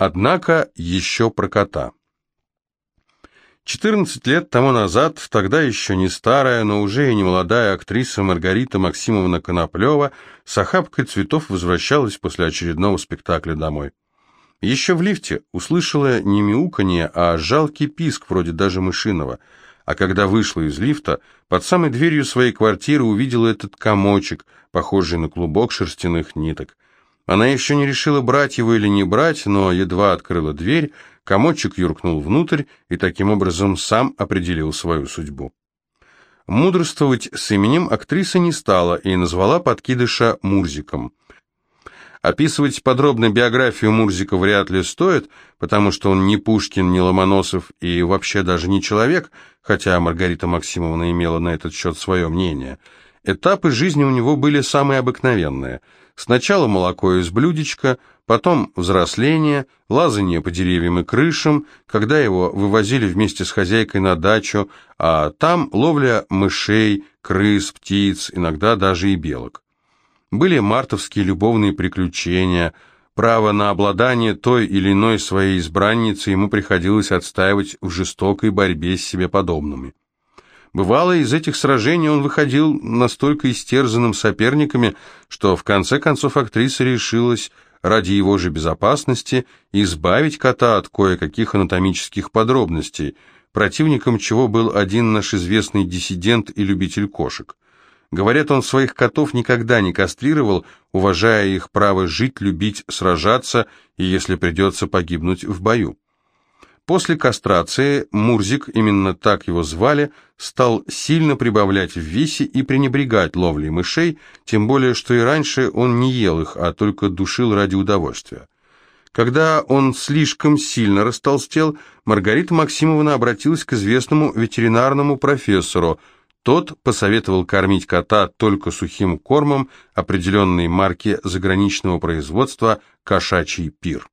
Однако еще про кота. 14 лет тому назад, тогда еще не старая, но уже и не молодая актриса Маргарита Максимовна Коноплева с охапкой цветов возвращалась после очередного спектакля домой. Еще в лифте услышала не мяуканье, а жалкий писк, вроде даже мышиного, а когда вышла из лифта, под самой дверью своей квартиры увидела этот комочек, похожий на клубок шерстяных ниток. Она еще не решила, брать его или не брать, но едва открыла дверь, комочек юркнул внутрь и таким образом сам определил свою судьбу. Мудрствовать с именем актриса не стала и назвала подкидыша Мурзиком. Описывать подробно биографию Мурзика вряд ли стоит, потому что он не Пушкин, не Ломоносов и вообще даже не человек, хотя Маргарита Максимовна имела на этот счет свое мнение. Этапы жизни у него были самые обыкновенные – Сначала молоко из блюдечка, потом взросление, лазание по деревьям и крышам, когда его вывозили вместе с хозяйкой на дачу, а там ловля мышей, крыс, птиц, иногда даже и белок. Были мартовские любовные приключения, право на обладание той или иной своей избранницей ему приходилось отстаивать в жестокой борьбе с себе подобными. Бывало, из этих сражений он выходил настолько истерзанным соперниками, что в конце концов актриса решилась ради его же безопасности избавить кота от кое-каких анатомических подробностей, противником чего был один наш известный диссидент и любитель кошек. Говорят, он своих котов никогда не кастрировал, уважая их право жить, любить, сражаться и, если придется, погибнуть в бою. После кастрации Мурзик, именно так его звали, стал сильно прибавлять в весе и пренебрегать ловлей мышей, тем более, что и раньше он не ел их, а только душил ради удовольствия. Когда он слишком сильно растолстел, Маргарита Максимовна обратилась к известному ветеринарному профессору. Тот посоветовал кормить кота только сухим кормом определенной марки заграничного производства «Кошачий пир».